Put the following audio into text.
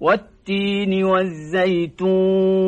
والتين والزيتون